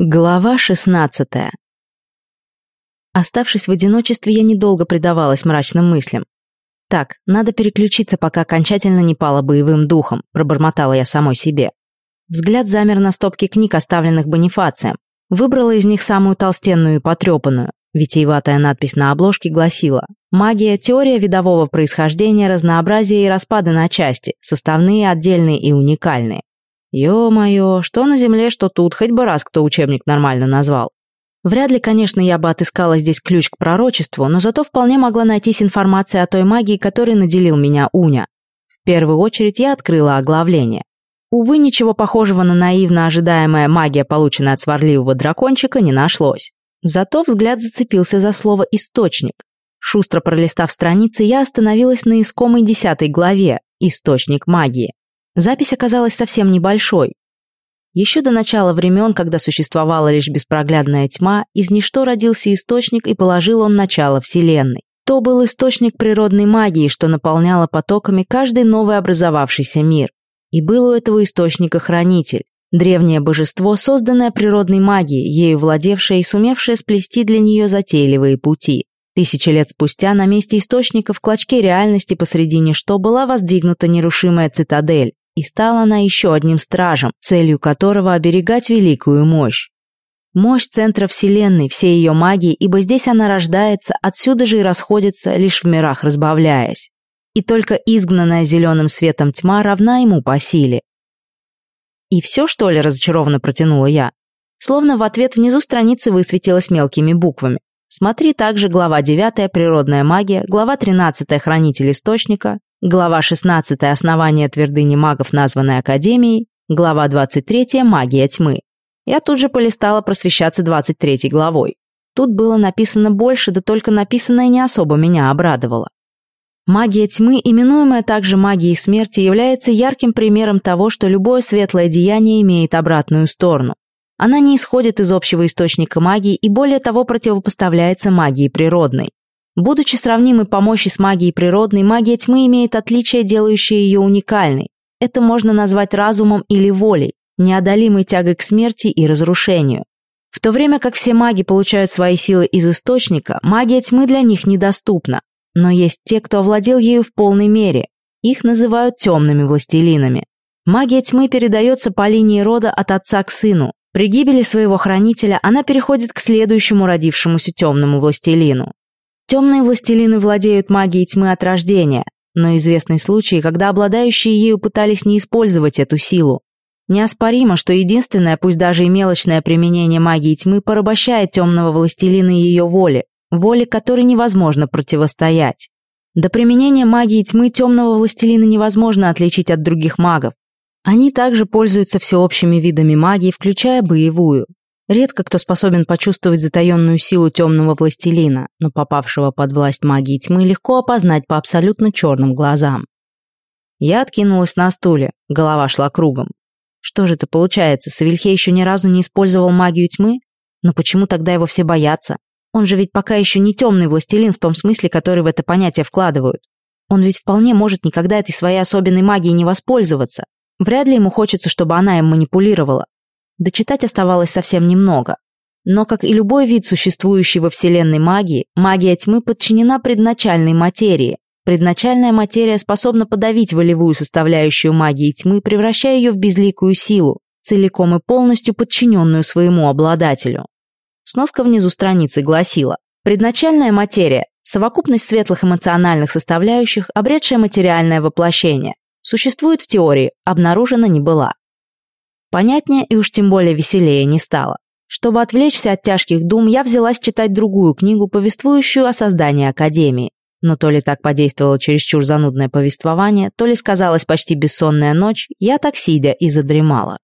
Глава 16 Оставшись в одиночестве, я недолго предавалась мрачным мыслям. «Так, надо переключиться, пока окончательно не пала боевым духом», пробормотала я самой себе. Взгляд замер на стопке книг, оставленных Бонифацием. Выбрала из них самую толстенную и потрепанную. Витиеватая надпись на обложке гласила «Магия, теория видового происхождения, разнообразия и распада на части, составные, отдельные и уникальные». Ё-моё, что на земле, что тут, хоть бы раз кто учебник нормально назвал. Вряд ли, конечно, я бы отыскала здесь ключ к пророчеству, но зато вполне могла найтись информация о той магии, которой наделил меня Уня. В первую очередь я открыла оглавление. Увы, ничего похожего на наивно ожидаемая магия, полученная от сварливого дракончика, не нашлось. Зато взгляд зацепился за слово «источник». Шустро пролистав страницы, я остановилась на искомой десятой главе «Источник магии». Запись оказалась совсем небольшой. Еще до начала времен, когда существовала лишь беспроглядная тьма, из ничто родился источник и положил он начало Вселенной. То был источник природной магии, что наполняло потоками каждый новый образовавшийся мир. И был у этого источника хранитель, древнее божество, созданное природной магией, ею владевшее и сумевшее сплести для нее затейливые пути. Тысячи лет спустя на месте источника в клочке реальности посредине что была воздвигнута нерушимая цитадель, и стала она еще одним стражем, целью которого оберегать великую мощь. Мощь центра Вселенной, всей ее магии, ибо здесь она рождается, отсюда же и расходится, лишь в мирах разбавляясь. И только изгнанная зеленым светом тьма равна ему по силе. «И все, что ли?» – разочарованно протянула я. Словно в ответ внизу страницы высветилась мелкими буквами. Смотри также глава 9 «Природная магия», глава 13 «Хранитель источника», Глава 16 «Основание твердыни магов, названной Академией», глава 23 «Магия тьмы». Я тут же полистала просвещаться 23 главой. Тут было написано больше, да только написанное не особо меня обрадовало. Магия тьмы, именуемая также магией смерти, является ярким примером того, что любое светлое деяние имеет обратную сторону. Она не исходит из общего источника магии и более того противопоставляется магии природной. Будучи сравнимой по мощи с магией природной, магия тьмы имеет отличие, делающее ее уникальной. Это можно назвать разумом или волей, неодолимой тягой к смерти и разрушению. В то время как все маги получают свои силы из источника, магия тьмы для них недоступна. Но есть те, кто овладел ею в полной мере. Их называют темными властелинами. Магия тьмы передается по линии рода от отца к сыну. При гибели своего хранителя она переходит к следующему родившемуся темному властелину. Темные властелины владеют магией тьмы от рождения, но известны случаи, когда обладающие ею пытались не использовать эту силу. Неоспоримо, что единственное, пусть даже и мелочное применение магии тьмы порабощает темного властелина и ее воли, воле которой невозможно противостоять. До применения магии тьмы темного властелина невозможно отличить от других магов. Они также пользуются всеобщими видами магии, включая боевую. Редко кто способен почувствовать затаенную силу темного властелина, но попавшего под власть магии тьмы легко опознать по абсолютно черным глазам. Я откинулась на стуле, голова шла кругом. Что же это получается, Савельхей еще ни разу не использовал магию тьмы? Но почему тогда его все боятся? Он же ведь пока еще не темный властелин в том смысле, который в это понятие вкладывают. Он ведь вполне может никогда этой своей особенной магией не воспользоваться. Вряд ли ему хочется, чтобы она им манипулировала. Дочитать оставалось совсем немного. Но, как и любой вид существующей во Вселенной магии, магия тьмы подчинена предначальной материи. Предначальная материя способна подавить волевую составляющую магии тьмы, превращая ее в безликую силу, целиком и полностью подчиненную своему обладателю. Сноска внизу страницы гласила «Предначальная материя – совокупность светлых эмоциональных составляющих, обретшая материальное воплощение. Существует в теории, обнаружена не была. Понятнее и уж тем более веселее не стало. Чтобы отвлечься от тяжких дум, я взялась читать другую книгу, повествующую о создании Академии. Но то ли так подействовало чересчур занудное повествование, то ли сказалась почти бессонная ночь, я так сидя и задремала.